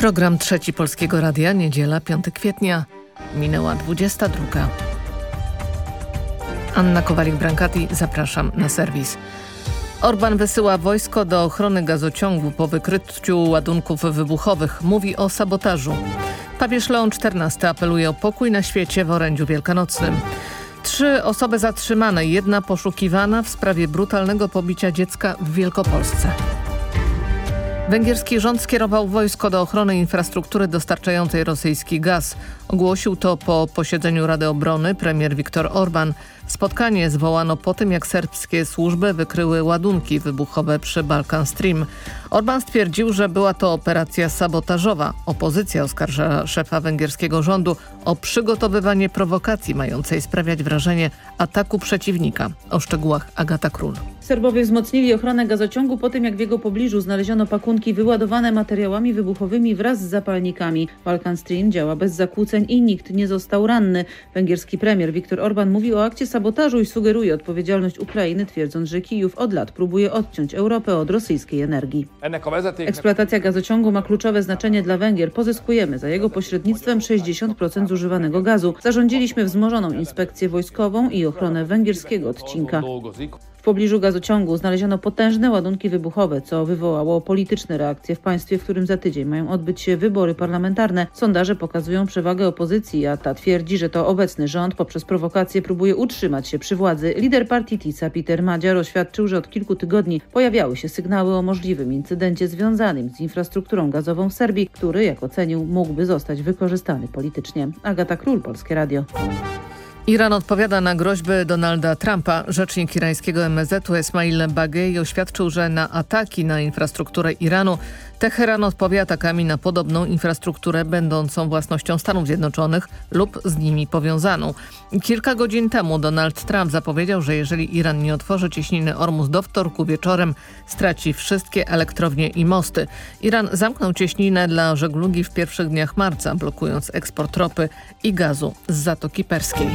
Program Trzeci Polskiego Radia, niedziela 5 kwietnia, minęła 22. Anna Kowalik-Brankati, zapraszam na serwis. Orban wysyła wojsko do ochrony gazociągu po wykryciu ładunków wybuchowych. Mówi o sabotażu. Papież Leon XIV apeluje o pokój na świecie w orędziu wielkanocnym. Trzy osoby zatrzymane, jedna poszukiwana w sprawie brutalnego pobicia dziecka w Wielkopolsce. Węgierski rząd skierował wojsko do ochrony infrastruktury dostarczającej rosyjski gaz. Ogłosił to po posiedzeniu Rady Obrony premier Viktor Orban. Spotkanie zwołano po tym, jak serbskie służby wykryły ładunki wybuchowe przy Balkan Stream. Orban stwierdził, że była to operacja sabotażowa. Opozycja oskarża szefa węgierskiego rządu o przygotowywanie prowokacji mającej sprawiać wrażenie ataku przeciwnika. O szczegółach Agata Król. Serbowie wzmocnili ochronę gazociągu po tym, jak w jego pobliżu znaleziono pakunki wyładowane materiałami wybuchowymi wraz z zapalnikami. Balkan Stream działa bez zakłóceń i nikt nie został ranny. Węgierski premier Viktor Orban mówił o akcie sabotażu i sugeruje odpowiedzialność Ukrainy, twierdząc, że Kijów od lat próbuje odciąć Europę od rosyjskiej energii. Eksploatacja gazociągu ma kluczowe znaczenie dla Węgier. Pozyskujemy za jego pośrednictwem 60% zużywanego gazu. Zarządziliśmy wzmożoną inspekcję wojskową i ochronę węgierskiego odcinka. W pobliżu gazociągu znaleziono potężne ładunki wybuchowe, co wywołało polityczne reakcje w państwie, w którym za tydzień mają odbyć się wybory parlamentarne. Sondaże pokazują przewagę opozycji, a ta twierdzi, że to obecny rząd poprzez prowokacje próbuje utrzymać się przy władzy. Lider partii TISA Peter Madziar oświadczył, że od kilku tygodni pojawiały się sygnały o możliwym incydencie związanym z infrastrukturą gazową w Serbii, który, jak ocenił, mógłby zostać wykorzystany politycznie. Agata Król, Polskie Radio. Iran odpowiada na groźby Donalda Trumpa. Rzecznik irańskiego MSZ-u Esmail Bagei oświadczył, że na ataki na infrastrukturę Iranu Teheran odpowie atakami na podobną infrastrukturę będącą własnością Stanów Zjednoczonych lub z nimi powiązaną. Kilka godzin temu Donald Trump zapowiedział, że jeżeli Iran nie otworzy cieśniny Ormus do wtorku wieczorem, straci wszystkie elektrownie i mosty. Iran zamknął cieśninę dla żeglugi w pierwszych dniach marca, blokując eksport ropy i gazu z Zatoki Perskiej.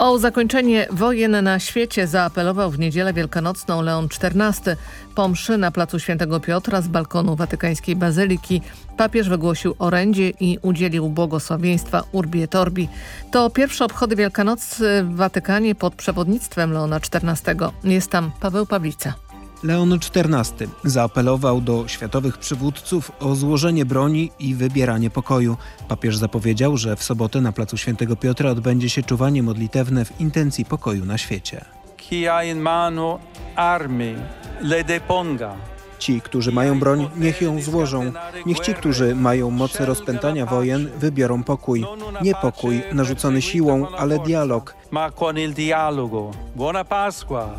O zakończenie wojen na świecie zaapelował w niedzielę wielkanocną Leon XIV. Po mszy na placu Świętego Piotra z balkonu watykańskiej bazyliki papież wygłosił orędzie i udzielił błogosławieństwa Urbi et Orbi. To pierwsze obchody Wielkanocy w Watykanie pod przewodnictwem Leona XIV. Jest tam Paweł Pawlica. Leon XIV zaapelował do światowych przywódców o złożenie broni i wybieranie pokoju. Papież zapowiedział, że w sobotę na placu Świętego Piotra odbędzie się czuwanie modlitewne w intencji pokoju na świecie. Chi in mano armi le deponga. Ci, którzy mają broń, niech ją złożą. Niech ci, którzy mają moce rozpętania wojen, wybiorą pokój. Nie pokój narzucony siłą, ale dialog.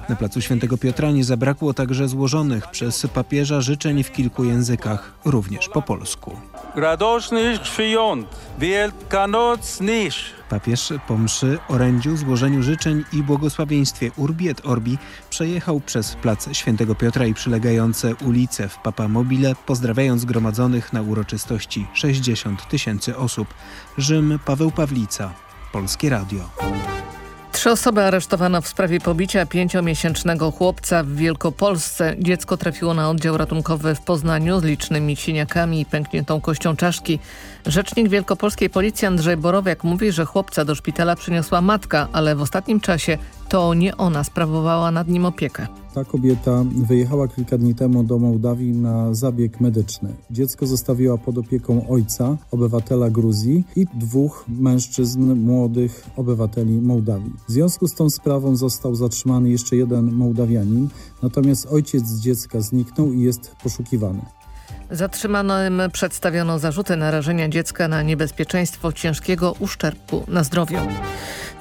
Na placu Świętego Piotra nie zabrakło także złożonych przez papieża życzeń w kilku językach, również po polsku. Radośnych świąt, wielkanocnych. Papież po mszy, orędziu, złożeniu życzeń i błogosławieństwie Urbi et Orbi przejechał przez plac Świętego Piotra i przylegające ulice w Papa Mobile, pozdrawiając zgromadzonych na uroczystości 60 tysięcy osób. Rzym, Paweł Pawlica, Polskie Radio. Trzy osoby aresztowano w sprawie pobicia pięciomiesięcznego chłopca w Wielkopolsce. Dziecko trafiło na oddział ratunkowy w Poznaniu z licznymi siniakami i pękniętą kością czaszki. Rzecznik wielkopolskiej policji Andrzej Borowiak mówi, że chłopca do szpitala przyniosła matka, ale w ostatnim czasie to nie ona sprawowała nad nim opiekę. Ta kobieta wyjechała kilka dni temu do Mołdawii na zabieg medyczny. Dziecko zostawiła pod opieką ojca, obywatela Gruzji i dwóch mężczyzn, młodych obywateli Mołdawii. W związku z tą sprawą został zatrzymany jeszcze jeden Mołdawianin, natomiast ojciec dziecka zniknął i jest poszukiwany. Zatrzymanym przedstawiono zarzuty narażenia dziecka na niebezpieczeństwo ciężkiego uszczerbku na zdrowiu.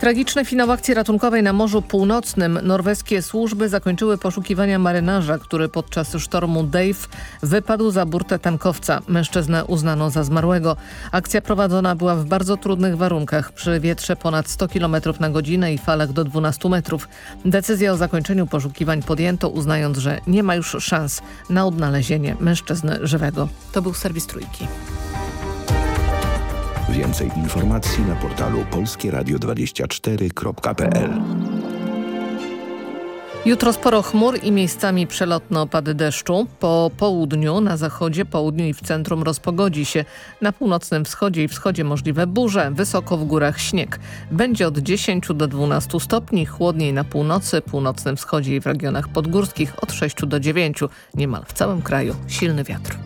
Tragiczny finał akcji ratunkowej na Morzu Północnym. Norweskie służby zakończyły poszukiwania marynarza, który podczas sztormu Dave wypadł za burtę tankowca. Mężczyznę uznano za zmarłego. Akcja prowadzona była w bardzo trudnych warunkach, przy wietrze ponad 100 km na godzinę i falach do 12 metrów. Decyzję o zakończeniu poszukiwań podjęto, uznając, że nie ma już szans na odnalezienie mężczyzny żywego. To był serwis Trójki. Więcej informacji na portalu polskieradio24.pl Jutro sporo chmur i miejscami przelotne opady deszczu. Po południu, na zachodzie, południu i w centrum rozpogodzi się. Na północnym wschodzie i wschodzie możliwe burze, wysoko w górach śnieg. Będzie od 10 do 12 stopni, chłodniej na północy, północnym wschodzie i w regionach podgórskich od 6 do 9. Niemal w całym kraju silny wiatr.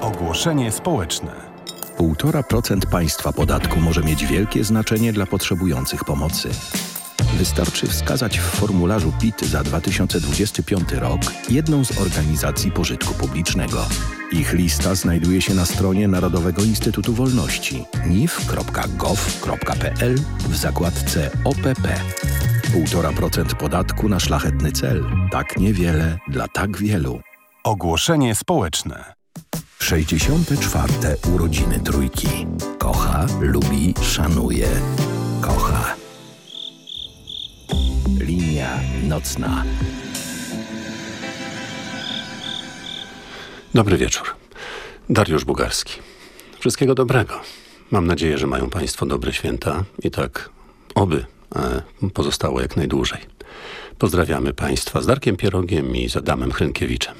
Ogłoszenie społeczne. 1,5% państwa podatku może mieć wielkie znaczenie dla potrzebujących pomocy. Wystarczy wskazać w formularzu PIT za 2025 rok jedną z organizacji pożytku publicznego. Ich lista znajduje się na stronie Narodowego Instytutu Wolności nif.gov.pl w zakładce OPP. 1,5% podatku na szlachetny cel. Tak niewiele dla tak wielu. Ogłoszenie społeczne. 64. urodziny trójki. Kocha, lubi, szanuje. Kocha. Nocna. Dobry wieczór. Dariusz Bugarski. Wszystkiego dobrego. Mam nadzieję, że mają Państwo dobre święta i tak oby e, pozostało jak najdłużej. Pozdrawiamy Państwa z Darkiem Pierogiem i z Adamem Hrynkiewiczem.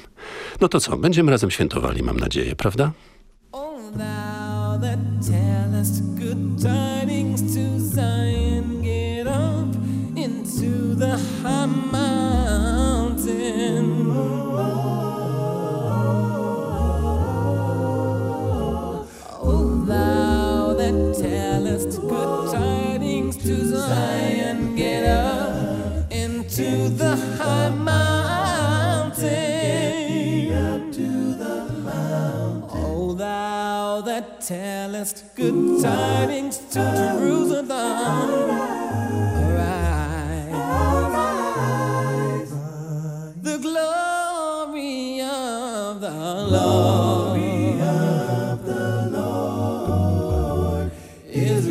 No to co, będziemy razem świętowali, mam nadzieję, prawda? Oh, thou that tellest good tidings to Zion, the high mountain. Oh, thou that tellest good tidings to Zion, get up into the high mountain. Oh, thou that tellest good tidings to Jerusalem. The glory of the Lord. Is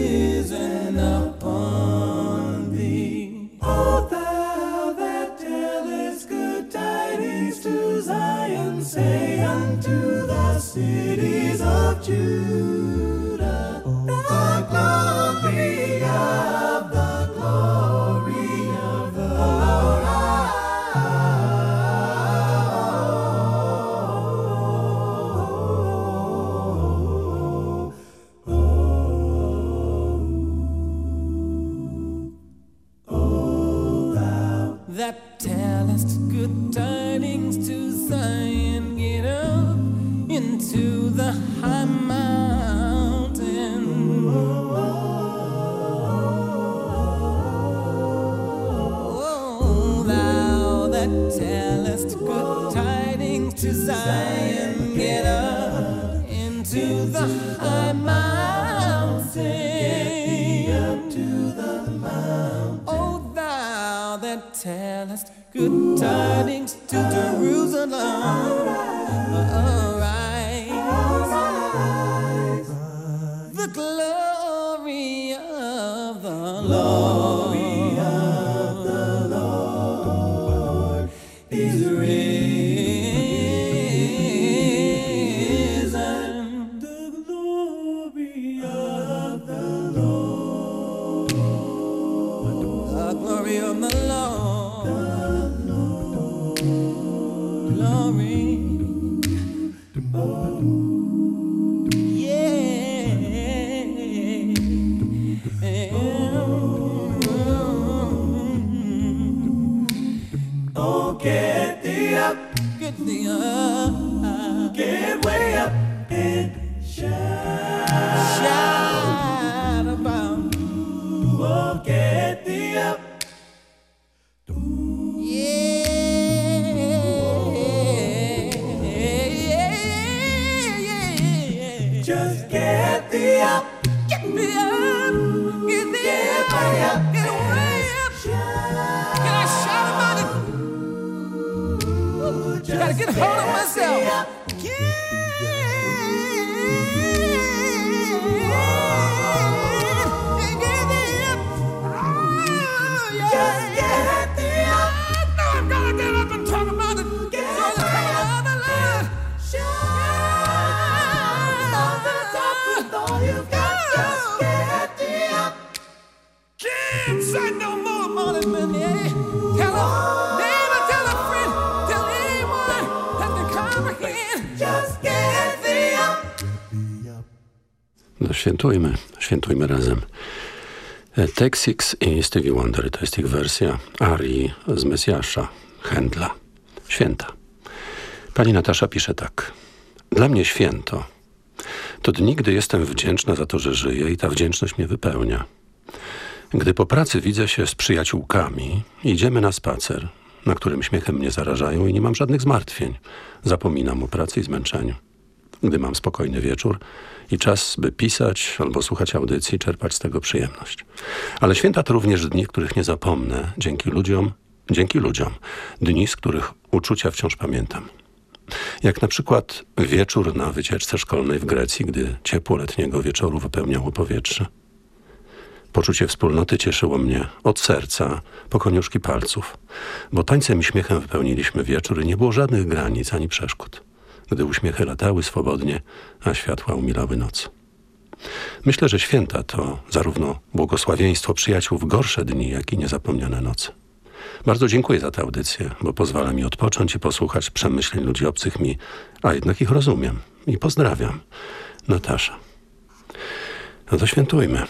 risen upon thee. O thou that tellest good tidings to Zion, say unto the cities of Judah, świętujmy, świętujmy razem. E, Texix i Stevie Wonder to jest ich wersja arii z Mesjasza, Händla. Święta. Pani Natasza pisze tak. Dla mnie święto to dni, gdy jestem wdzięczna za to, że żyję i ta wdzięczność mnie wypełnia. Gdy po pracy widzę się z przyjaciółkami, idziemy na spacer, na którym śmiechem mnie zarażają i nie mam żadnych zmartwień. Zapominam o pracy i zmęczeniu. Gdy mam spokojny wieczór i czas, by pisać albo słuchać audycji, czerpać z tego przyjemność. Ale święta to również dni, których nie zapomnę, dzięki ludziom, dzięki ludziom. Dni, z których uczucia wciąż pamiętam. Jak na przykład wieczór na wycieczce szkolnej w Grecji, gdy ciepło letniego wieczoru wypełniało powietrze. Poczucie wspólnoty cieszyło mnie od serca po koniuszki palców, bo tańcem i śmiechem wypełniliśmy wieczór i nie było żadnych granic ani przeszkód, gdy uśmiechy latały swobodnie, a światła umilały noc. Myślę, że święta to zarówno błogosławieństwo przyjaciół w gorsze dni, jak i niezapomniane noce. Bardzo dziękuję za tę audycję, bo pozwala mi odpocząć i posłuchać przemyśleń ludzi obcych mi, a jednak ich rozumiem i pozdrawiam. Natasza. No to świętujmy.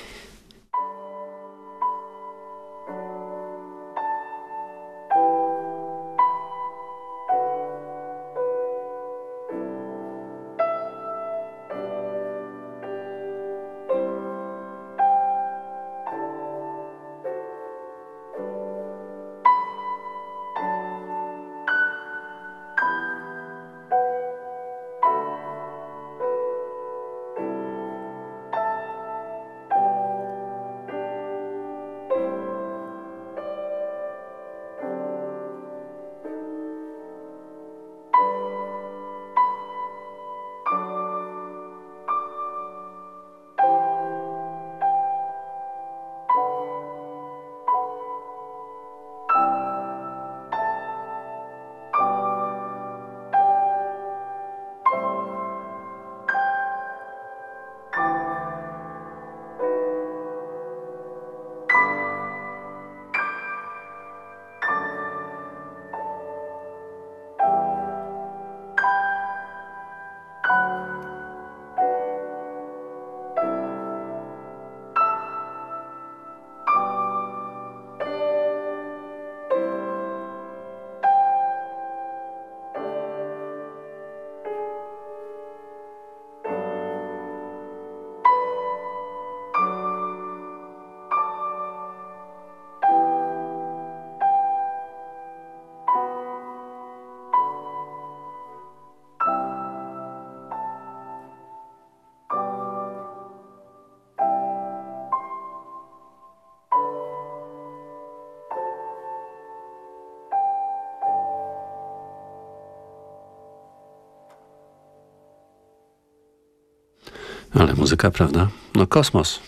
Ale muzyka, prawda? No kosmos.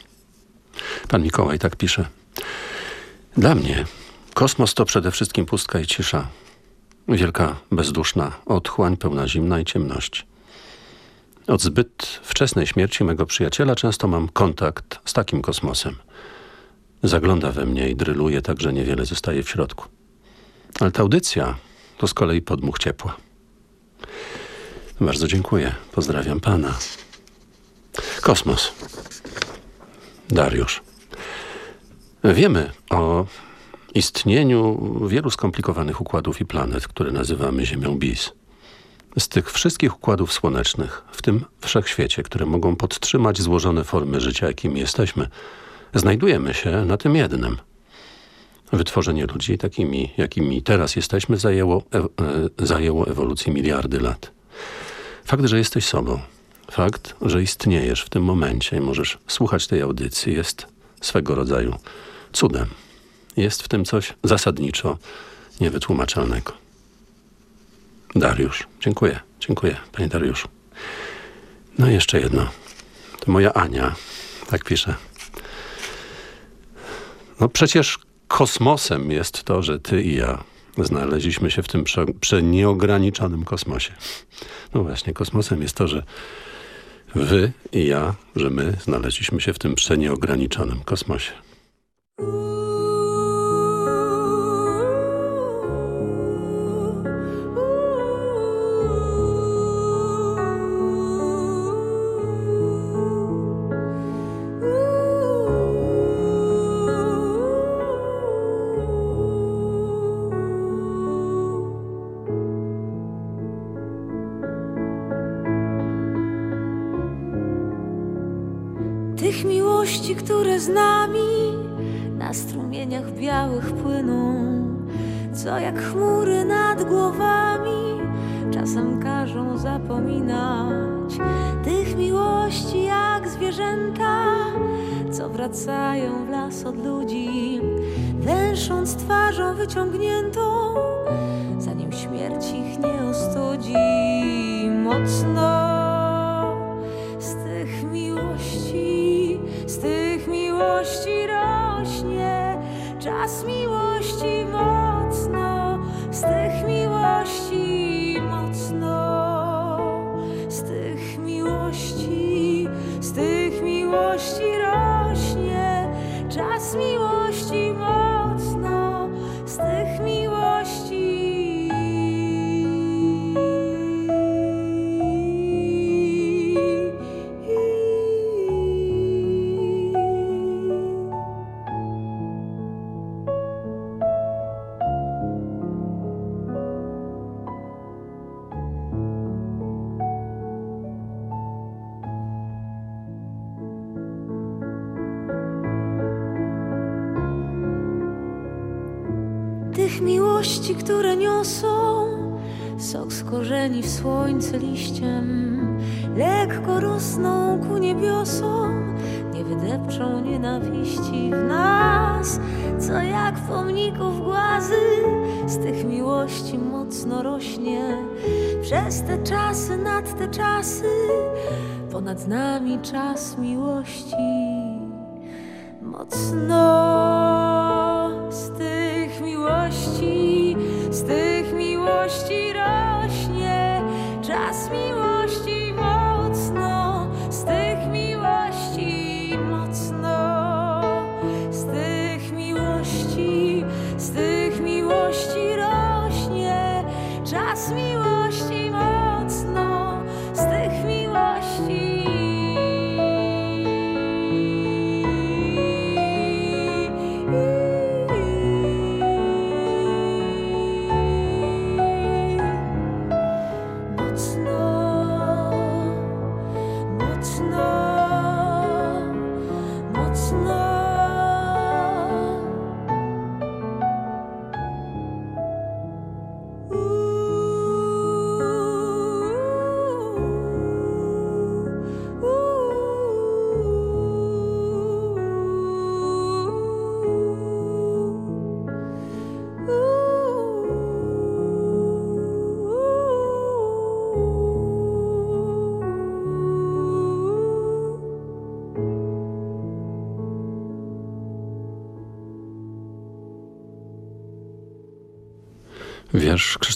Pan Mikołaj tak pisze. Dla mnie kosmos to przede wszystkim pustka i cisza. Wielka, bezduszna, otchłań pełna zimna i ciemności. Od zbyt wczesnej śmierci mego przyjaciela często mam kontakt z takim kosmosem. Zagląda we mnie i dryluje tak, że niewiele zostaje w środku. Ale ta audycja to z kolei podmuch ciepła. Bardzo dziękuję. Pozdrawiam pana. Kosmos. Dariusz. Wiemy o istnieniu wielu skomplikowanych układów i planet, które nazywamy Ziemią Bis. Z tych wszystkich układów słonecznych, w tym wszechświecie, które mogą podtrzymać złożone formy życia, jakimi jesteśmy, znajdujemy się na tym jednym. Wytworzenie ludzi, takimi jakimi teraz jesteśmy, zajęło, e, zajęło ewolucji miliardy lat. Fakt, że jesteś sobą, fakt, że istniejesz w tym momencie i możesz słuchać tej audycji jest swego rodzaju cudem. Jest w tym coś zasadniczo niewytłumaczalnego. Dariusz. Dziękuję. Dziękuję, panie Dariuszu. No i jeszcze jedno. To moja Ania. Tak pisze. No przecież kosmosem jest to, że ty i ja znaleźliśmy się w tym prze, prze nieograniczonym kosmosie. No właśnie, kosmosem jest to, że wy i ja, że my znaleźliśmy się w tym przenieograniczonym kosmosie. Wracają w las od ludzi, węsząc twarzą wyciągniętą, słońce liściem, lekko rosną ku niebiosom, nie wydepczą nienawiści w nas, co jak pomników głazy z tych miłości mocno rośnie. Przez te czasy, nad te czasy, ponad nami czas miłości mocno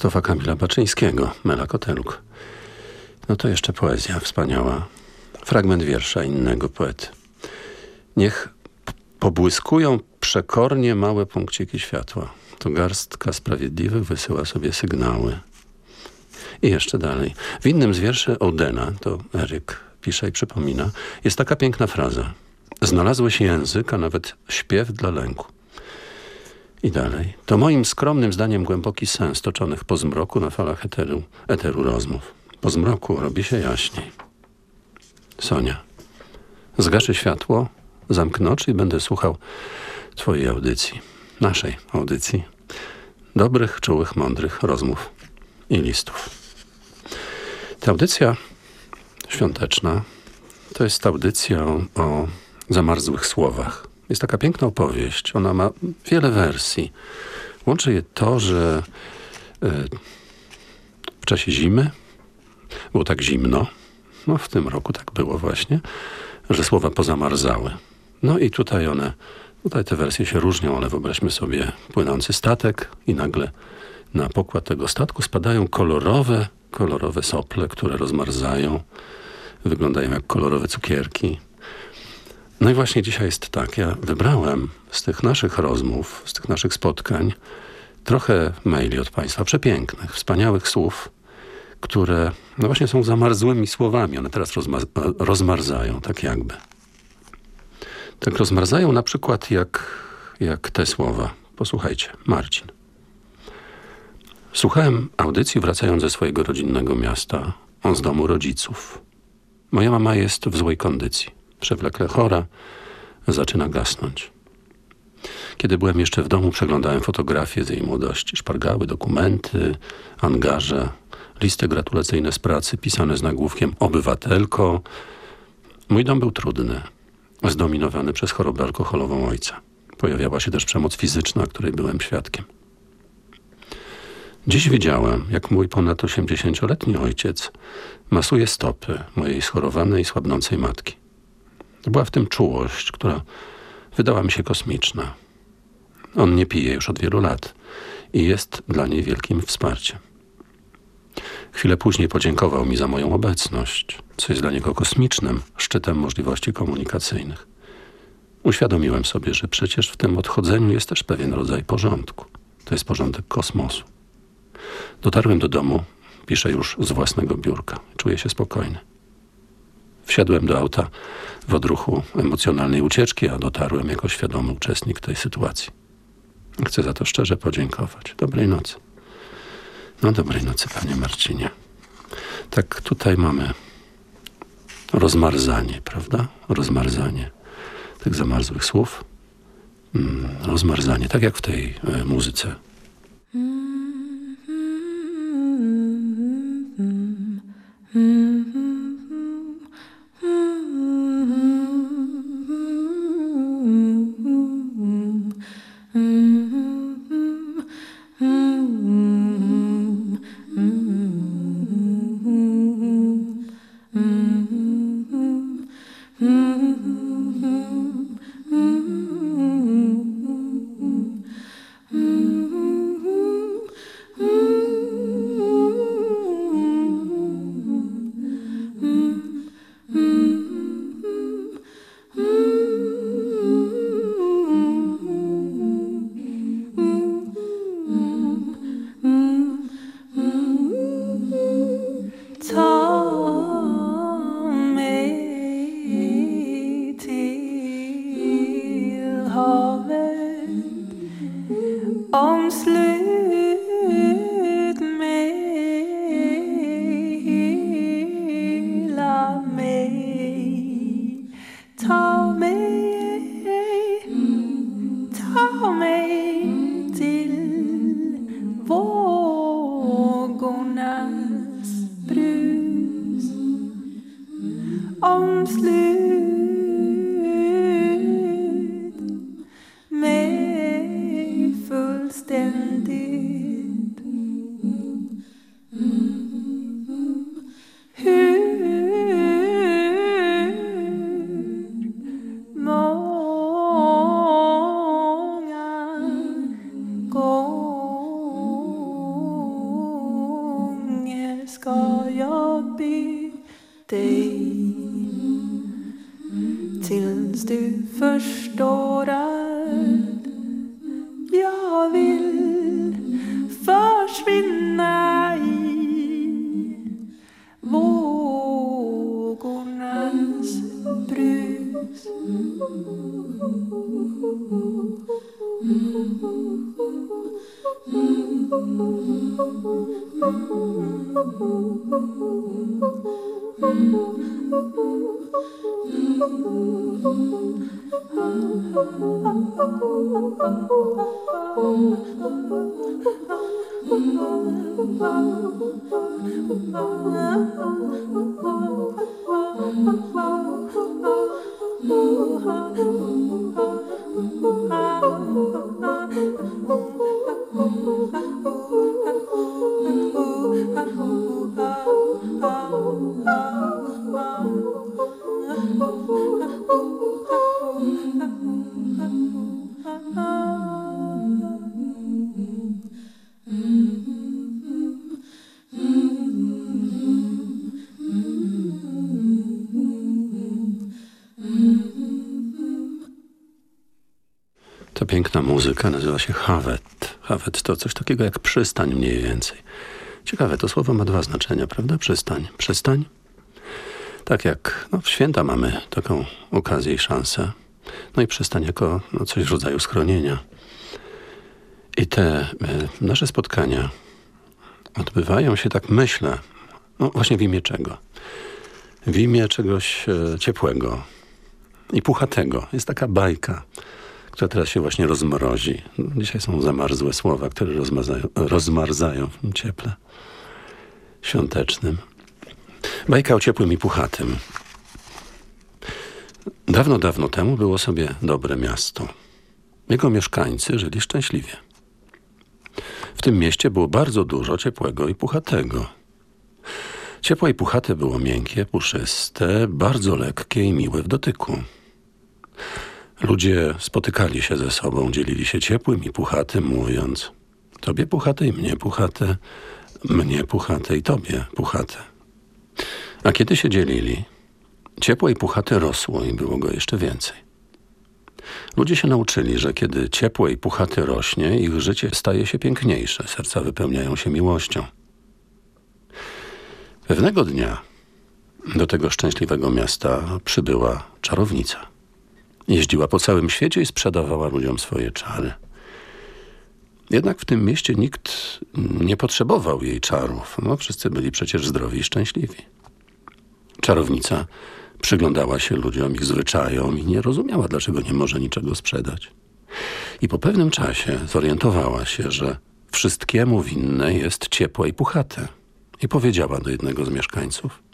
Krzysztofa Kamila Baczyńskiego, Mela Koteluk. No to jeszcze poezja wspaniała. Fragment wiersza innego poety. Niech pobłyskują przekornie małe punkciki światła. To garstka sprawiedliwych wysyła sobie sygnały. I jeszcze dalej. W innym z wierszy Odena, to Eryk pisze i przypomina, jest taka piękna fraza. Znalazłeś język, a nawet śpiew dla lęku. I dalej. To moim skromnym zdaniem głęboki sens toczonych po zmroku na falach eteru, eteru rozmów. Po zmroku robi się jaśniej. Sonia. Zgaszę światło, zamknę oczy i będę słuchał twojej audycji. Naszej audycji. Dobrych, czułych, mądrych rozmów i listów. Ta audycja świąteczna to jest audycja o, o zamarzłych słowach. Jest taka piękna opowieść. Ona ma wiele wersji. Łączy je to, że y, w czasie zimy było tak zimno, no w tym roku tak było właśnie, że słowa pozamarzały. No i tutaj one, tutaj te wersje się różnią, ale wyobraźmy sobie płynący statek i nagle na pokład tego statku spadają kolorowe, kolorowe sople, które rozmarzają, wyglądają jak kolorowe cukierki. No i właśnie dzisiaj jest tak. Ja wybrałem z tych naszych rozmów, z tych naszych spotkań trochę maili od Państwa, przepięknych, wspaniałych słów, które no właśnie są zamarzłymi słowami. One teraz rozma rozmarzają, tak jakby. Tak rozmarzają na przykład jak, jak te słowa. Posłuchajcie, Marcin. Słuchałem audycji wracając ze swojego rodzinnego miasta, on z domu rodziców. Moja mama jest w złej kondycji przewlekle chora, zaczyna gasnąć. Kiedy byłem jeszcze w domu, przeglądałem fotografie z jej młodości. Szpargały, dokumenty, angaże, listy gratulacyjne z pracy pisane z nagłówkiem obywatelko. Mój dom był trudny, zdominowany przez chorobę alkoholową ojca. Pojawiała się też przemoc fizyczna, której byłem świadkiem. Dziś widziałem, jak mój ponad 80-letni ojciec masuje stopy mojej schorowanej, słabnącej matki. Była w tym czułość, która wydała mi się kosmiczna. On nie pije już od wielu lat i jest dla niej wielkim wsparciem. Chwilę później podziękował mi za moją obecność, co jest dla niego kosmicznym szczytem możliwości komunikacyjnych. Uświadomiłem sobie, że przecież w tym odchodzeniu jest też pewien rodzaj porządku. To jest porządek kosmosu. Dotarłem do domu, piszę już z własnego biurka. Czuję się spokojny. Wsiadłem do auta w odruchu emocjonalnej ucieczki, a dotarłem jako świadomy uczestnik tej sytuacji. Chcę za to szczerze podziękować. Dobrej nocy. No dobrej nocy, panie Marcinie. Tak tutaj mamy rozmarzanie, prawda? Rozmarzanie tych zamarzłych słów. Mm, rozmarzanie, tak jak w tej e, muzyce. To muzyka, nazywa się Hawet. Hawet to coś takiego jak przystań mniej więcej. Ciekawe, to słowo ma dwa znaczenia, prawda? Przystań. Przystań? Tak jak no, w święta mamy taką okazję i szansę. No i przystań jako no, coś w rodzaju schronienia. I te e, nasze spotkania odbywają się, tak myślę, no właśnie w imię czego? W imię czegoś e, ciepłego, i Puchatego. Jest taka bajka, która teraz się właśnie rozmrozi. Dzisiaj są zamarzłe słowa, które rozmarzają, rozmarzają w cieple świątecznym. Bajka o ciepłym i puchatym. Dawno, dawno temu było sobie dobre miasto. Jego mieszkańcy żyli szczęśliwie. W tym mieście było bardzo dużo ciepłego i puchatego. Ciepłe i puchate było miękkie, puszyste, bardzo lekkie i miłe w dotyku. Ludzie spotykali się ze sobą, dzielili się ciepłym i puchatym, mówiąc Tobie puchate i mnie puchate, mnie puchate i Tobie puchate. A kiedy się dzielili, ciepłe i puchate rosło i było go jeszcze więcej. Ludzie się nauczyli, że kiedy ciepłe i puchate rośnie, ich życie staje się piękniejsze, serca wypełniają się miłością. Pewnego dnia do tego szczęśliwego miasta przybyła czarownica. Jeździła po całym świecie i sprzedawała ludziom swoje czary. Jednak w tym mieście nikt nie potrzebował jej czarów. No, wszyscy byli przecież zdrowi i szczęśliwi. Czarownica przyglądała się ludziom, ich zwyczajom i nie rozumiała, dlaczego nie może niczego sprzedać. I po pewnym czasie zorientowała się, że wszystkiemu winne jest ciepłe i puchate. I powiedziała do jednego z mieszkańców –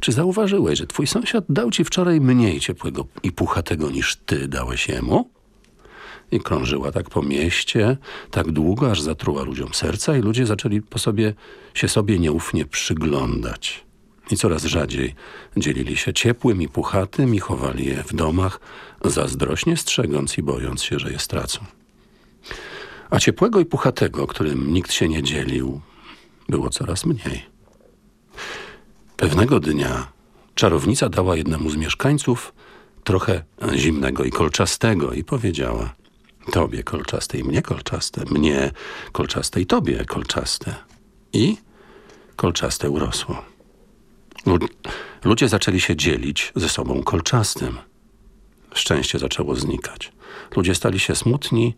czy zauważyłeś, że twój sąsiad dał ci wczoraj mniej ciepłego i puchatego niż ty dałeś jemu? I krążyła tak po mieście, tak długo, aż zatruła ludziom serca i ludzie zaczęli po sobie, się sobie nieufnie przyglądać. I coraz rzadziej dzielili się ciepłym i puchatym i chowali je w domach, zazdrośnie strzegąc i bojąc się, że je stracą. A ciepłego i puchatego, którym nikt się nie dzielił, było coraz mniej. Pewnego dnia czarownica dała jednemu z mieszkańców trochę zimnego i kolczastego i powiedziała Tobie kolczaste i mnie kolczaste, mnie kolczaste i tobie kolczaste. I kolczaste urosło. Ludzie zaczęli się dzielić ze sobą kolczastym. Szczęście zaczęło znikać. Ludzie stali się smutni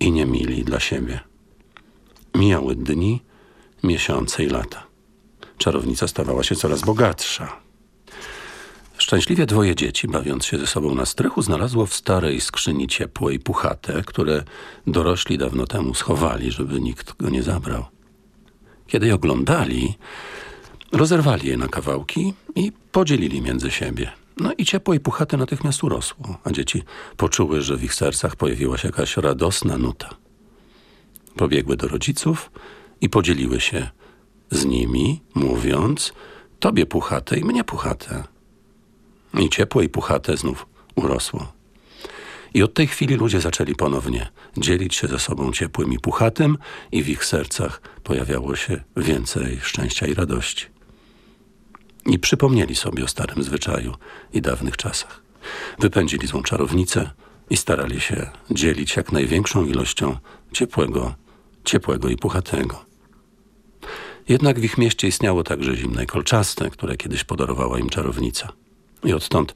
i niemili dla siebie. Mijały dni, miesiące i lata. Czarownica stawała się coraz bogatsza. Szczęśliwie dwoje dzieci, bawiąc się ze sobą na strychu, znalazło w starej skrzyni ciepłe i puchate, które dorośli dawno temu schowali, żeby nikt go nie zabrał. Kiedy je oglądali, rozerwali je na kawałki i podzielili między siebie. No i ciepło i puchate natychmiast urosło, a dzieci poczuły, że w ich sercach pojawiła się jakaś radosna nuta. Pobiegły do rodziców i podzieliły się z nimi, mówiąc Tobie puchate i mnie puchate. I ciepłe i puchate znów urosło. I od tej chwili ludzie zaczęli ponownie dzielić się ze sobą ciepłym i puchatym i w ich sercach pojawiało się więcej szczęścia i radości. I przypomnieli sobie o starym zwyczaju i dawnych czasach. Wypędzili złą czarownicę i starali się dzielić jak największą ilością ciepłego, ciepłego i puchatego. Jednak w ich mieście istniało także zimne kolczaste, które kiedyś podarowała im czarownica. I odtąd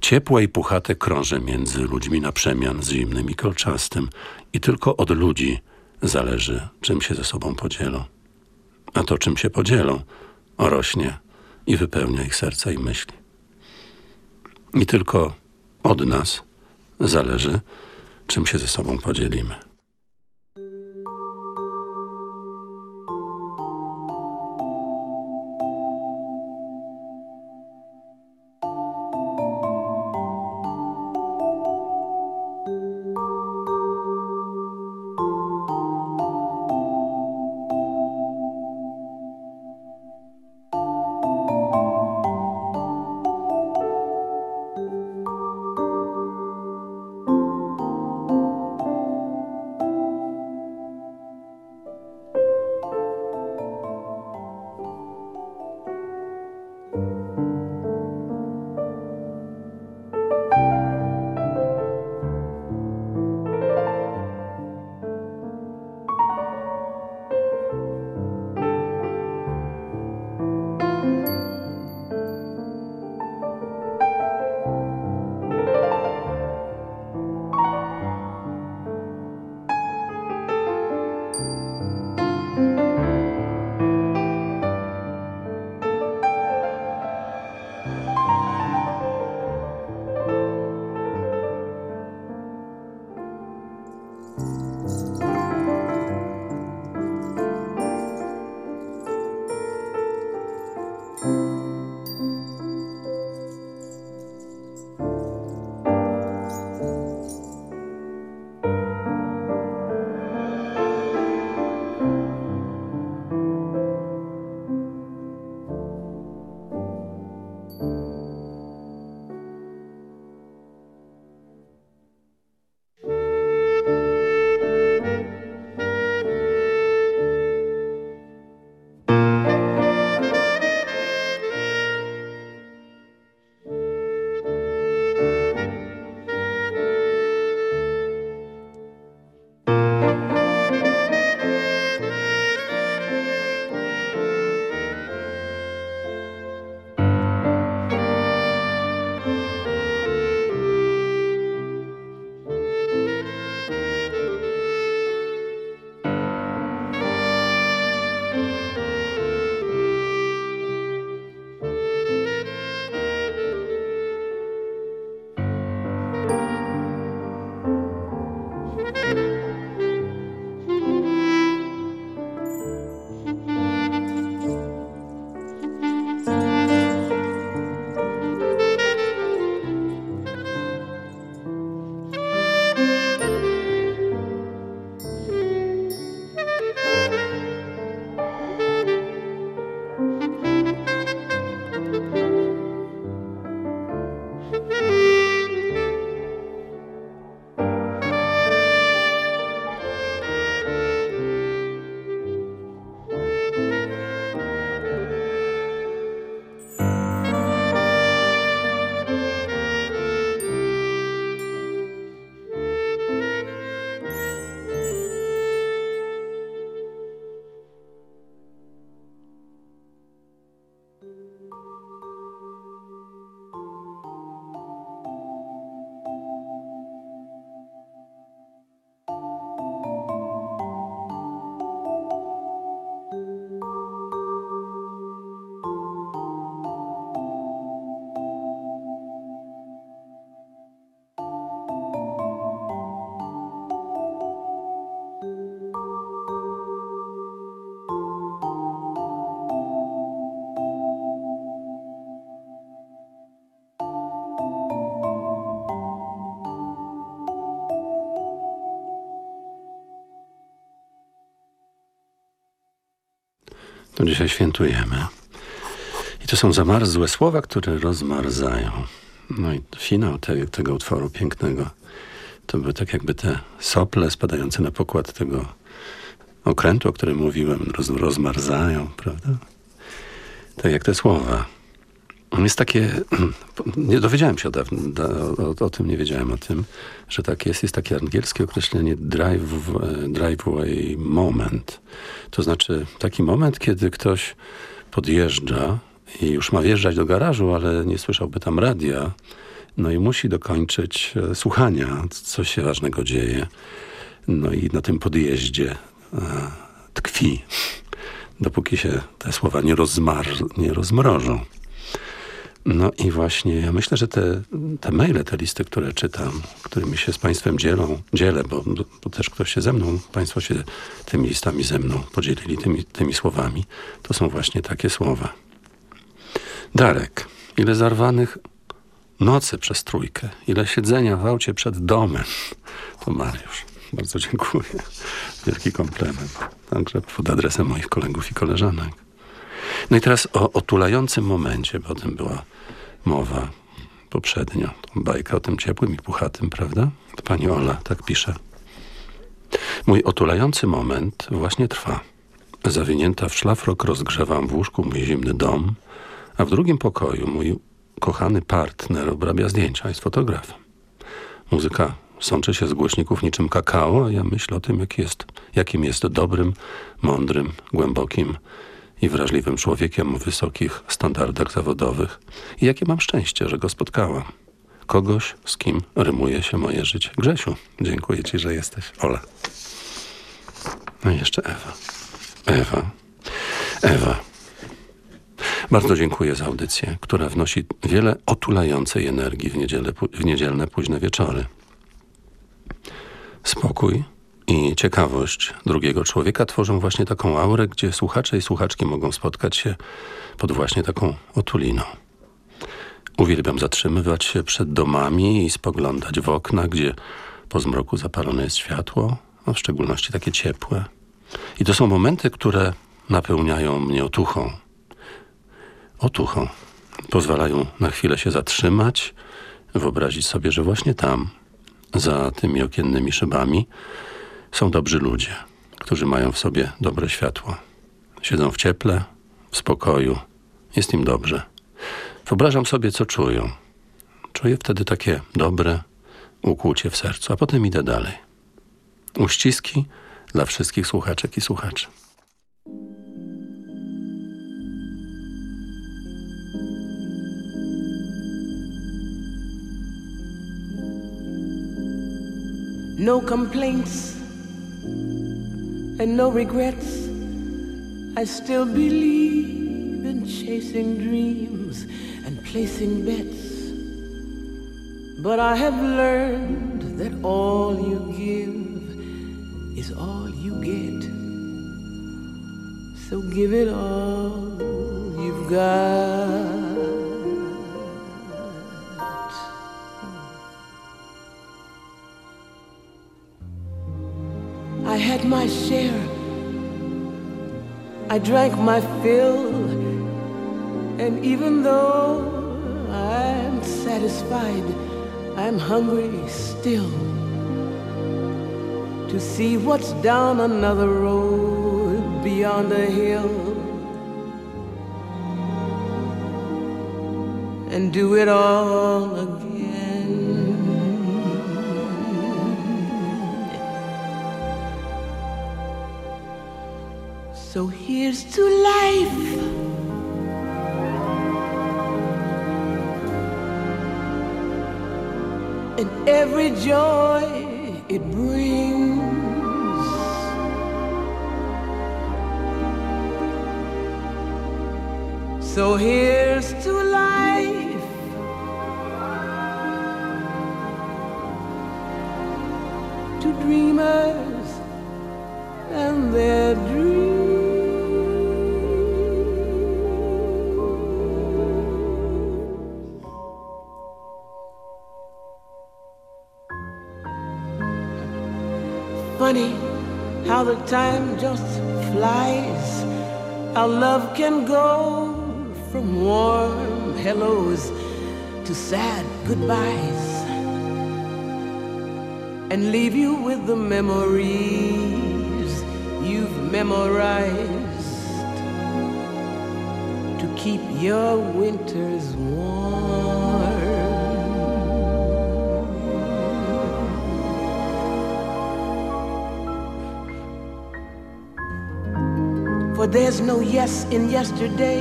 ciepłe i puchate krąży między ludźmi na przemian z zimnym i kolczastym. I tylko od ludzi zależy, czym się ze sobą podzielą. A to, czym się podzielą, rośnie i wypełnia ich serca i myśli. I tylko od nas zależy, czym się ze sobą podzielimy. To dzisiaj świętujemy. I to są zamarzłe słowa, które rozmarzają. No i finał te, tego utworu pięknego to były tak jakby te sople spadające na pokład tego okrętu, o którym mówiłem, roz, rozmarzają, prawda? Tak jak te słowa. Jest takie, nie dowiedziałem się o, o, o, tym, nie wiedziałem o tym, że tak jest. Jest takie angielskie określenie drive, driveway moment. To znaczy taki moment, kiedy ktoś podjeżdża i już ma wjeżdżać do garażu, ale nie słyszałby tam radia, no i musi dokończyć e, słuchania, co się ważnego dzieje. No i na tym podjeździe e, tkwi, dopóki się te słowa nie, rozmar nie rozmrożą. No i właśnie ja myślę, że te, te maile, te listy, które czytam, którymi się z Państwem dzielą, dzielę, bo, bo też ktoś się ze mną, Państwo się tymi listami ze mną podzielili, tymi, tymi słowami, to są właśnie takie słowa. Darek, ile zarwanych nocy przez trójkę, ile siedzenia w aucie przed domem. To Mariusz. Bardzo dziękuję. Wielki komplement. Także pod adresem moich kolegów i koleżanek. No i teraz o otulającym momencie, bo o tym była mowa poprzednio. Bajka o tym ciepłym i puchatym, prawda? To pani Ola tak pisze. Mój otulający moment właśnie trwa. Zawinięta w szlafrok rozgrzewam w łóżku mój zimny dom, a w drugim pokoju mój kochany partner obrabia zdjęcia, jest fotografem. Muzyka sączy się z głośników niczym kakao, a ja myślę o tym, jak jest, jakim jest dobrym, mądrym, głębokim i wrażliwym człowiekiem o wysokich standardach zawodowych. I jakie mam szczęście, że go spotkałam. Kogoś, z kim rymuje się moje życie. Grzesiu, dziękuję ci, że jesteś. Ola. No i jeszcze Ewa. Ewa. Ewa. Bardzo dziękuję za audycję, która wnosi wiele otulającej energii w, niedzielę, w niedzielne późne wieczory. Spokój i ciekawość drugiego człowieka tworzą właśnie taką aurę, gdzie słuchacze i słuchaczki mogą spotkać się pod właśnie taką otuliną. Uwielbiam zatrzymywać się przed domami i spoglądać w okna, gdzie po zmroku zapalone jest światło, a w szczególności takie ciepłe. I to są momenty, które napełniają mnie otuchą otuchą. Pozwalają na chwilę się zatrzymać, wyobrazić sobie, że właśnie tam, za tymi okiennymi szybami, są dobrzy ludzie, którzy mają w sobie dobre światło. Siedzą w cieple, w spokoju, jest im dobrze. Wyobrażam sobie, co czują. Czuję wtedy takie dobre ukłucie w sercu, a potem idę dalej. Uściski dla wszystkich słuchaczek i słuchaczy. no complaints and no regrets. I still believe in chasing dreams and placing bets. But I have learned that all you give is all you get. So give it all you've got. Had my share. I drank my fill, and even though I'm satisfied, I'm hungry still to see what's down another road beyond a hill. And do it all again. So here's to life. And every joy it brings. So here's to life. To dreamers and their dreams. Time just flies Our love can go from warm hellos to sad goodbyes and leave you with the memories you've memorized to keep your winters warm. There's no yes in yesterday,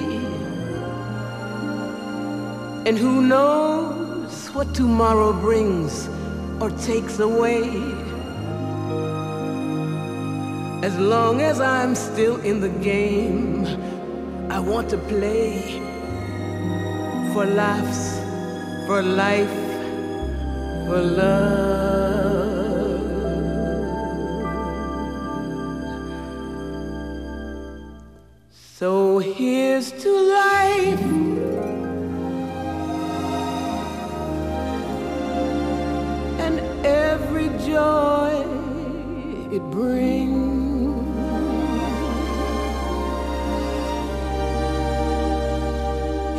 and who knows what tomorrow brings or takes away. As long as I'm still in the game, I want to play for laughs, for life, for love. It brings.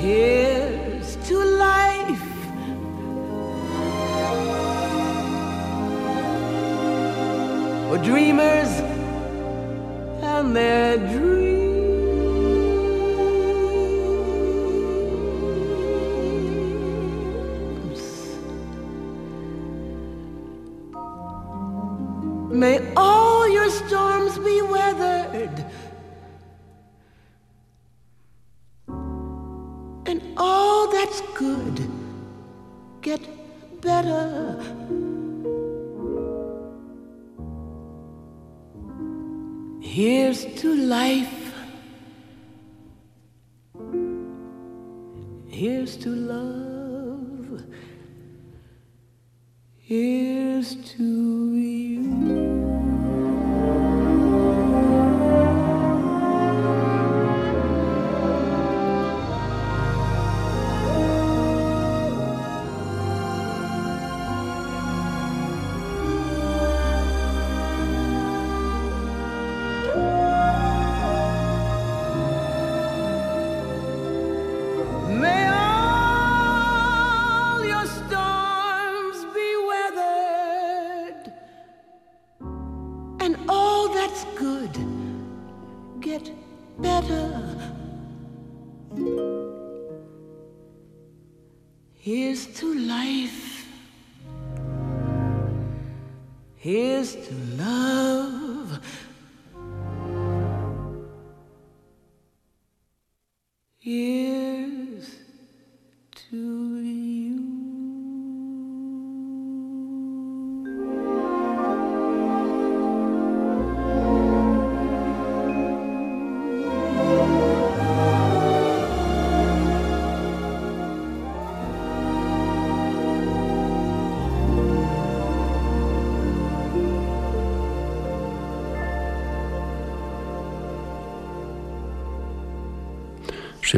Here's to life. For dreamers and their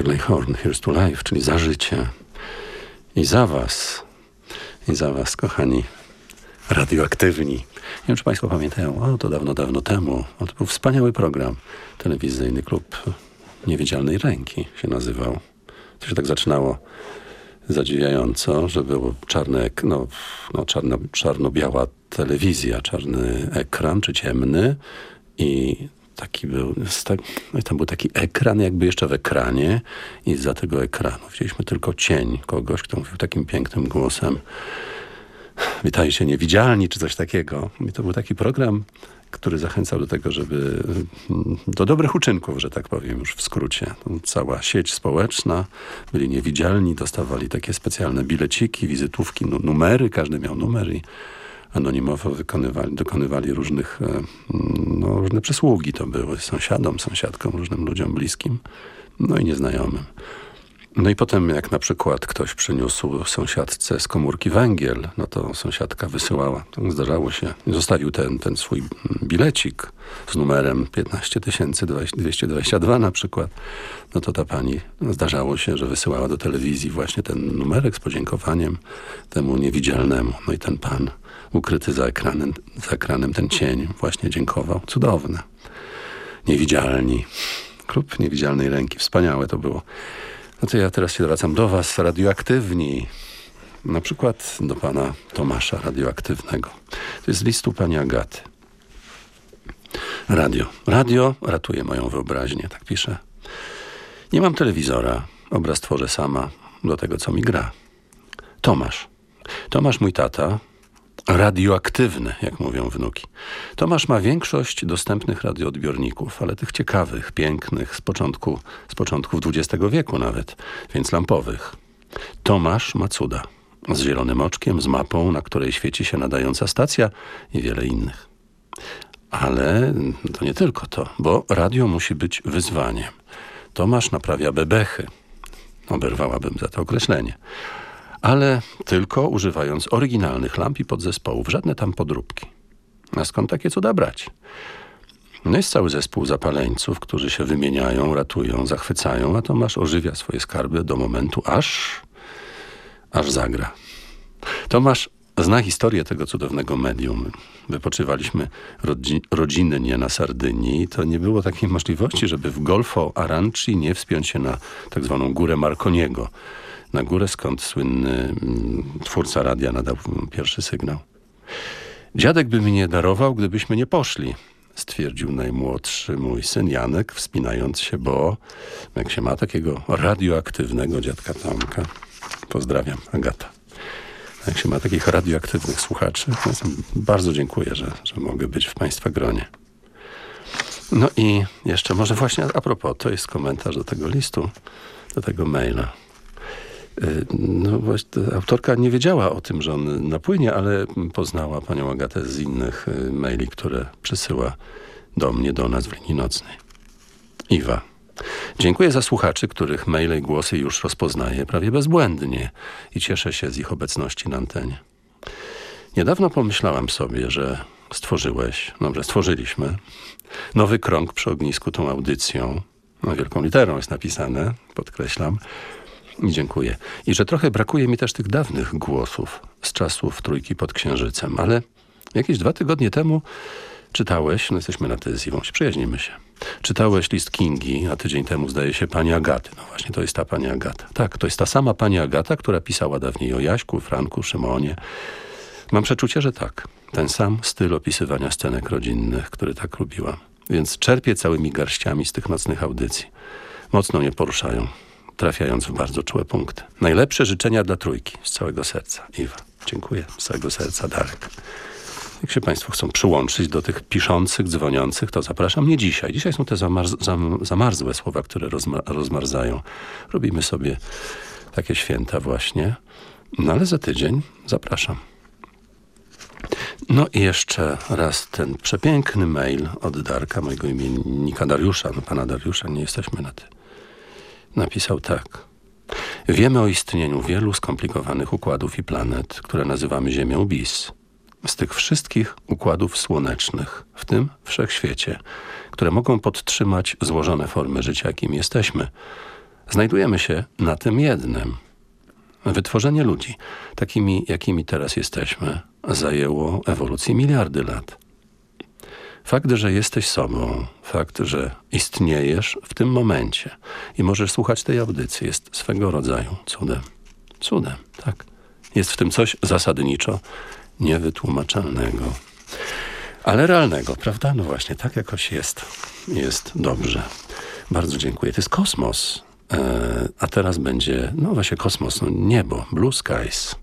Shirley Horn, Here's to Life, czyli za życie. I za was, i za was, kochani radioaktywni. Nie wiem, czy państwo pamiętają, o to dawno, dawno temu. O, to był wspaniały program. Telewizyjny klub Niewidzialnej Ręki się nazywał. To się tak zaczynało zadziwiająco, że było czarne, no, no czarno, czarno-biała telewizja, czarny ekran, czy ciemny i taki był, tak, no tam był taki ekran jakby jeszcze w ekranie i za tego ekranu widzieliśmy tylko cień kogoś, kto mówił takim pięknym głosem witajcie niewidzialni, czy coś takiego. I to był taki program, który zachęcał do tego, żeby mm, do dobrych uczynków, że tak powiem już w skrócie. Cała sieć społeczna, byli niewidzialni, dostawali takie specjalne bileciki, wizytówki, nu- numery, każdy miał numer i anonimowo wykonywali, dokonywali różnych, e, mm, no, różne przysługi to były sąsiadom, sąsiadkom, różnym ludziom bliskim, no i nieznajomym. No i potem jak na przykład ktoś przyniósł sąsiadce z komórki węgiel, no to sąsiadka wysyłała, zdarzało się, zostawił ten, ten swój bilecik z numerem 15222 na przykład, no to ta pani, zdarzało się, że wysyłała do telewizji właśnie ten numerek z podziękowaniem temu niewidzialnemu. No i ten pan ukryty za ekranem, za ekranem ten cień właśnie dziękował. Cudowne. Niewidzialni Klub Niewidzialnej Ręki. Wspaniałe to było. No to ja teraz się zwracam do was, radioaktywni. Na przykład do pana Tomasza, radioaktywnego. To jest z listu pani Agaty. Radio. Radio ratuje moją wyobraźnię, tak pisze. Nie mam telewizora. Obraz tworzę sama do tego, co mi gra. Tomasz. Tomasz, mój tata, radioaktywny, jak mówią wnuki. Tomasz ma większość dostępnych radioodbiorników, ale tych ciekawych, pięknych, z, początku, z początków XX wieku nawet, więc lampowych. Tomasz ma cuda. Z zielonym oczkiem, z mapą, na której świeci się nadająca stacja i wiele innych. Ale to nie tylko to, bo radio musi być wyzwaniem. Tomasz naprawia bebechy. Oberwałabym za to określenie. Ale tylko używając oryginalnych lamp i podzespołów. Żadne tam podróbki. A skąd takie cuda brać? No jest cały zespół zapaleńców, którzy się wymieniają, ratują, zachwycają, a Tomasz ożywia swoje skarby do momentu, aż, aż zagra. Tomasz zna historię tego cudownego medium. Wypoczywaliśmy rodzi rodzinnie na Sardynii. To nie było takiej możliwości, żeby w Golfo Aranci nie wspiąć się na tak zwaną górę Marconiego. Na górę, skąd słynny mm, twórca radia nadał pierwszy sygnał. Dziadek by mi nie darował, gdybyśmy nie poszli, stwierdził najmłodszy mój syn Janek, wspinając się, bo jak się ma takiego radioaktywnego dziadka Tomka. Pozdrawiam, Agata jak się ma takich radioaktywnych słuchaczy. Bardzo dziękuję, że, że mogę być w Państwa gronie. No i jeszcze może właśnie a propos, to jest komentarz do tego listu, do tego maila. Y, no właśnie, autorka nie wiedziała o tym, że on napłynie, ale poznała panią Agatę z innych y, maili, które przysyła do mnie, do nas w linii nocnej. Iwa. Dziękuję za słuchaczy, których maile i głosy już rozpoznaję prawie bezbłędnie i cieszę się z ich obecności na antenie. Niedawno pomyślałam sobie, że stworzyłeś, dobrze, stworzyliśmy nowy krąg przy ognisku tą audycją. No, wielką literą jest napisane, podkreślam. Dziękuję. I że trochę brakuje mi też tych dawnych głosów z czasów Trójki pod Księżycem, ale jakieś dwa tygodnie temu czytałeś, no jesteśmy na tyle z się przyjaźnimy się. Czytałeś list Kingi, a tydzień temu zdaje się pani Agaty. No właśnie, to jest ta pani Agata. Tak, to jest ta sama pani Agata, która pisała dawniej o Jaśku, Franku, Szymonie. Mam przeczucie, że tak. Ten sam styl opisywania scenek rodzinnych, który tak lubiłam. Więc czerpię całymi garściami z tych nocnych audycji. Mocno mnie poruszają, trafiając w bardzo czułe punkty. Najlepsze życzenia dla trójki, z całego serca. Iwa, dziękuję, z całego serca, Darek. Jak się Państwo chcą przyłączyć do tych piszących, dzwoniących, to zapraszam nie dzisiaj. Dzisiaj są te zamarz zam zamarzłe słowa, które rozma rozmarzają. Robimy sobie takie święta właśnie. No ale za tydzień zapraszam. No i jeszcze raz ten przepiękny mail od Darka, mojego imiennika Dariusza, no pana Dariusza, nie jesteśmy na. Napisał tak. Wiemy o istnieniu wielu skomplikowanych układów i planet, które nazywamy Ziemią bis z tych wszystkich układów słonecznych, w tym wszechświecie, które mogą podtrzymać złożone formy życia, jakim jesteśmy, znajdujemy się na tym jednym. Wytworzenie ludzi, takimi jakimi teraz jesteśmy, zajęło ewolucji miliardy lat. Fakt, że jesteś sobą, fakt, że istniejesz w tym momencie i możesz słuchać tej audycji jest swego rodzaju cudem. Cudem, tak. Jest w tym coś zasadniczo niewytłumaczalnego. Ale realnego, prawda? No właśnie, tak jakoś jest. Jest dobrze. Bardzo dziękuję. To jest kosmos. E, a teraz będzie, no właśnie kosmos, no niebo, blue skies.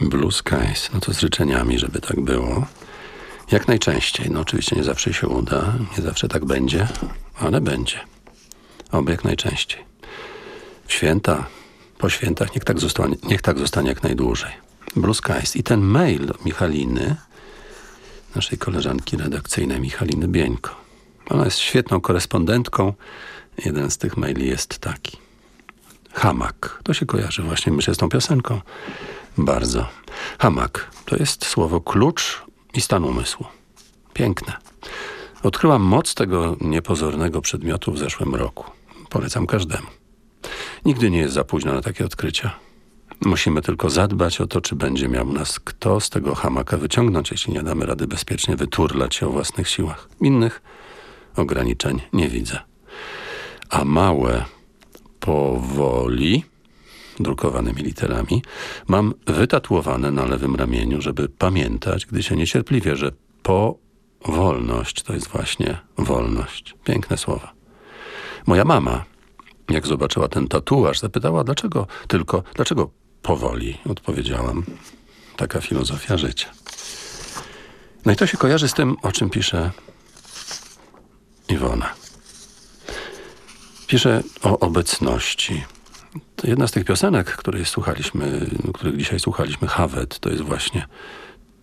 Blue Skies, no to z życzeniami, żeby tak było. Jak najczęściej. No oczywiście nie zawsze się uda, nie zawsze tak będzie, ale będzie. Oby jak najczęściej. W święta, po świętach niech tak zostanie, niech tak zostanie jak najdłużej. Blue Skies. I ten mail Michaliny, naszej koleżanki redakcyjnej Michaliny Bieńko. Ona jest świetną korespondentką. Jeden z tych maili jest taki. Hamak. To się kojarzy właśnie, myślę, z tą piosenką. Bardzo. Hamak to jest słowo klucz i stan umysłu. Piękne. Odkryłam moc tego niepozornego przedmiotu w zeszłym roku. Polecam każdemu. Nigdy nie jest za późno na takie odkrycia. Musimy tylko zadbać o to, czy będzie miał nas kto z tego hamaka wyciągnąć, jeśli nie damy rady bezpiecznie wyturlać się o własnych siłach. Innych ograniczeń nie widzę. A małe powoli drukowanymi literami, mam wytatuowane na lewym ramieniu, żeby pamiętać, gdy się niecierpliwie, że po wolność to jest właśnie wolność. Piękne słowa. Moja mama, jak zobaczyła ten tatuaż, zapytała, dlaczego tylko, dlaczego powoli? Odpowiedziałam, taka filozofia życia. No i to się kojarzy z tym, o czym pisze Iwona. Pisze o obecności. To jedna z tych piosenek, której słuchaliśmy, których dzisiaj słuchaliśmy, Hawet, to jest właśnie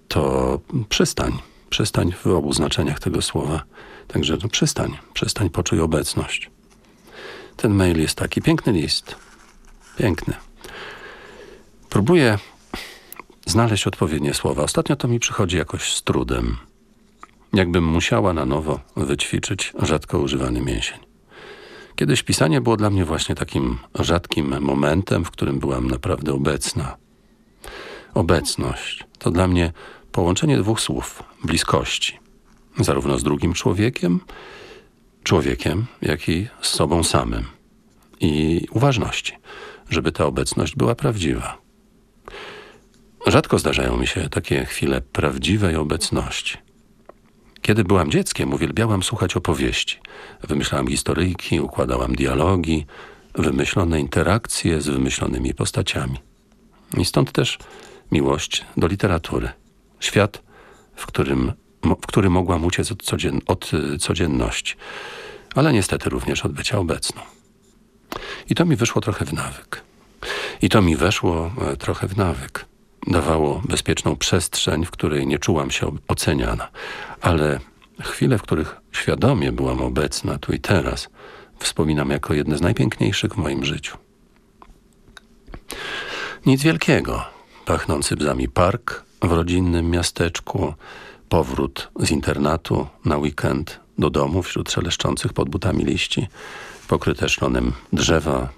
to przystań. Przystań w obu znaczeniach tego słowa. Także to przystań. Przystań, poczuj obecność. Ten mail jest taki. Piękny list. Piękny. Próbuję znaleźć odpowiednie słowa. Ostatnio to mi przychodzi jakoś z trudem. Jakbym musiała na nowo wyćwiczyć rzadko używany mięsień. Kiedyś pisanie było dla mnie właśnie takim rzadkim momentem, w którym byłam naprawdę obecna. Obecność to dla mnie połączenie dwóch słów bliskości, zarówno z drugim człowiekiem, człowiekiem, jak i z sobą samym. I uważności, żeby ta obecność była prawdziwa. Rzadko zdarzają mi się takie chwile prawdziwej obecności. Kiedy byłam dzieckiem, uwielbiałam słuchać opowieści. Wymyślałam historyjki, układałam dialogi, wymyślone interakcje z wymyślonymi postaciami. I stąd też miłość do literatury. Świat, w którym, w który mogłam uciec od, codzien, od codzienności, ale niestety również od bycia obecną. I to mi wyszło trochę w nawyk. I to mi weszło trochę w nawyk dawało bezpieczną przestrzeń, w której nie czułam się oceniana. Ale chwile, w których świadomie byłam obecna tu i teraz, wspominam jako jedne z najpiękniejszych w moim życiu. Nic wielkiego. Pachnący bzami park w rodzinnym miasteczku, powrót z internatu na weekend do domu wśród szeleszczących pod butami liści, pokryte szlonem drzewa,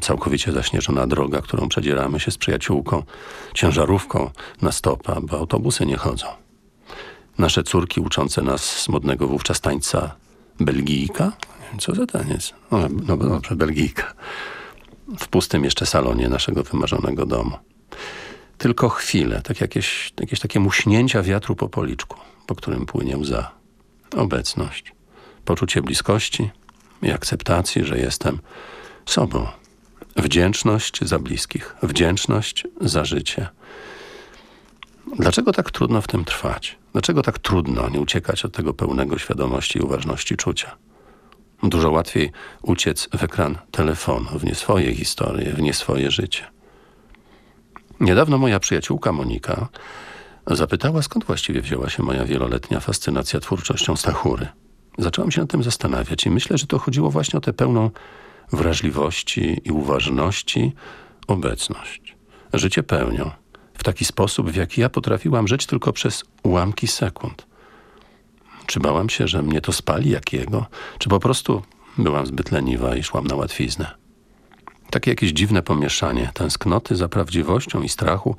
całkowicie zaśnieżona droga, którą przedzieramy się z przyjaciółką, ciężarówką na stopa, bo autobusy nie chodzą. Nasze córki uczące nas z modnego wówczas tańca Belgijka. Co za taniec? No, no dobrze, Belgijka. W pustym jeszcze salonie naszego wymarzonego domu. Tylko chwile, tak jakieś, jakieś takie muśnięcia wiatru po policzku, po którym płynie łza. Obecność, poczucie bliskości i akceptacji, że jestem sobą. Wdzięczność za bliskich, wdzięczność za życie. Dlaczego tak trudno w tym trwać? Dlaczego tak trudno nie uciekać od tego pełnego świadomości i uważności czucia? Dużo łatwiej uciec w ekran telefonu, w nie swoje historie, w nie swoje życie. Niedawno moja przyjaciółka Monika zapytała, skąd właściwie wzięła się moja wieloletnia fascynacja twórczością Stachury. Zacząłem się nad tym zastanawiać i myślę, że to chodziło właśnie o tę pełną wrażliwości i uważności obecność. Życie pełnią w taki sposób, w jaki ja potrafiłam żyć tylko przez ułamki sekund. Czy bałam się, że mnie to spali jak jego, czy po prostu byłam zbyt leniwa i szłam na łatwiznę. Takie jakieś dziwne pomieszanie tęsknoty za prawdziwością i strachu,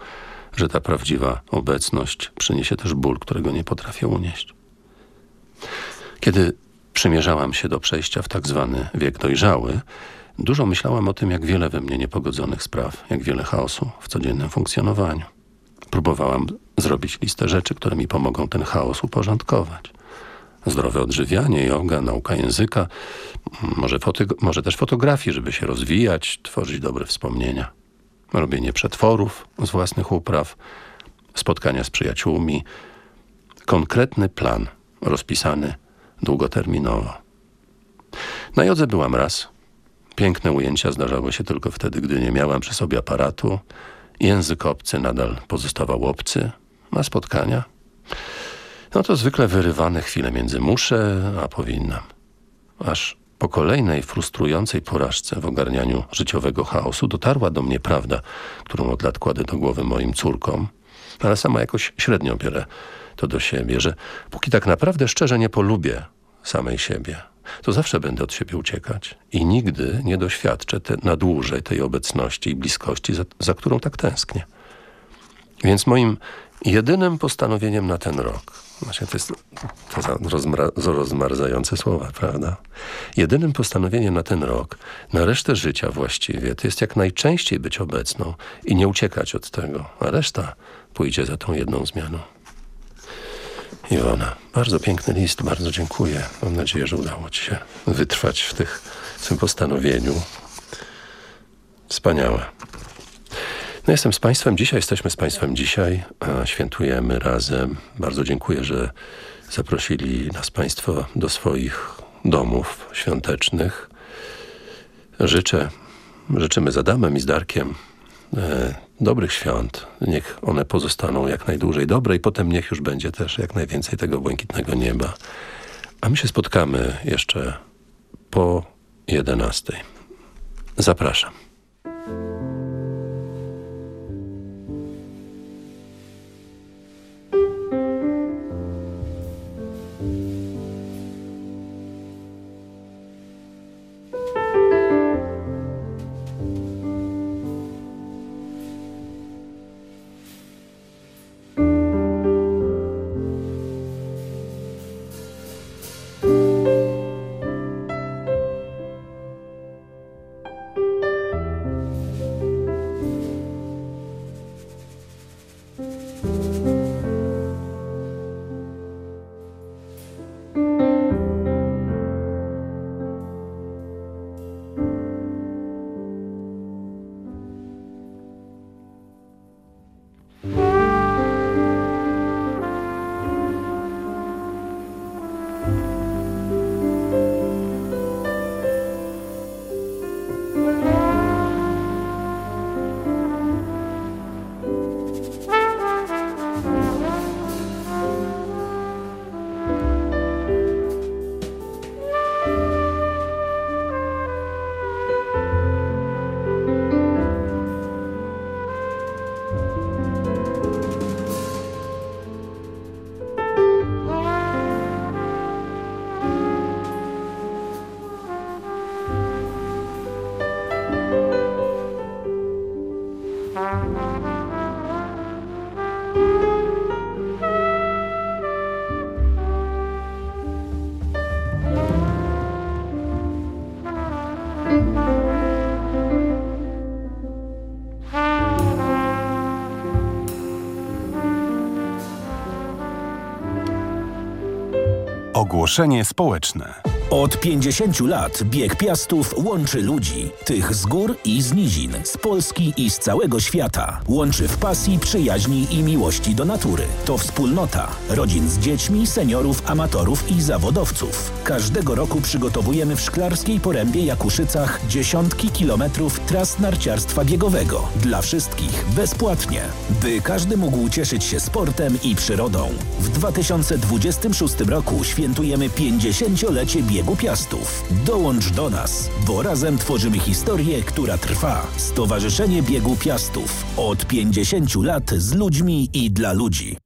że ta prawdziwa obecność przyniesie też ból, którego nie potrafię unieść. Kiedy przymierzałam się do przejścia w tak zwany wiek dojrzały, dużo myślałam o tym, jak wiele we mnie niepogodzonych spraw, jak wiele chaosu w codziennym funkcjonowaniu. Próbowałam zrobić listę rzeczy, które mi pomogą ten chaos uporządkować. Zdrowe odżywianie, yoga, nauka języka, może, może też fotografii, żeby się rozwijać, tworzyć dobre wspomnienia. Robienie przetworów z własnych upraw, spotkania z przyjaciółmi. Konkretny plan, rozpisany długoterminowo. Na jodze byłam raz. Piękne ujęcia zdarzały się tylko wtedy, gdy nie miałam przy sobie aparatu. Język obcy nadal pozostawał obcy, a spotkania? No to zwykle wyrywane chwile między muszę, a powinnam. Aż po kolejnej frustrującej porażce w ogarnianiu życiowego chaosu dotarła do mnie prawda, którą od lat kładę do głowy moim córkom, ale sama jakoś średnio biorę to do siebie, że póki tak naprawdę szczerze nie polubię samej siebie, to zawsze będę od siebie uciekać i nigdy nie doświadczę te, na dłużej tej obecności i bliskości, za, za którą tak tęsknię. Więc moim jedynym postanowieniem na ten rok, właśnie to jest to rozmra rozmarzające słowa, prawda? Jedynym postanowieniem na ten rok, na resztę życia właściwie, to jest jak najczęściej być obecną i nie uciekać od tego, a reszta pójdzie za tą jedną zmianą. Iwona, bardzo piękny list, bardzo dziękuję. Mam nadzieję, że udało Ci się wytrwać w, tych, w tym postanowieniu. Wspaniałe. No jestem z Państwem dzisiaj, jesteśmy z Państwem dzisiaj, świętujemy razem. Bardzo dziękuję, że zaprosili nas Państwo do swoich domów świątecznych. Życzę, życzymy z Adamem i z Darkiem e, dobrych świąt. Niech one pozostaną jak najdłużej dobre i potem niech już będzie też jak najwięcej tego błękitnego nieba. A my się spotkamy jeszcze po 11. Zapraszam. Ogłoszenie społeczne. Od 50 lat bieg Piastów łączy ludzi. Tych z gór i z nizin, z Polski i z całego świata. Łączy w pasji, przyjaźni i miłości do natury. To wspólnota rodzin z dziećmi, seniorów, amatorów i zawodowców. Każdego roku przygotowujemy w Szklarskiej Porębie Jakuszycach dziesiątki kilometrów tras narciarstwa biegowego. Dla wszystkich bezpłatnie. By każdy mógł cieszyć się sportem i przyrodą. W 2026 roku świętujemy 50-lecie biegu Piastów. Dołącz do nas, bo razem tworzymy historię, która trwa. Stowarzyszenie Biegu Piastów. Od 50 lat z ludźmi i dla ludzi.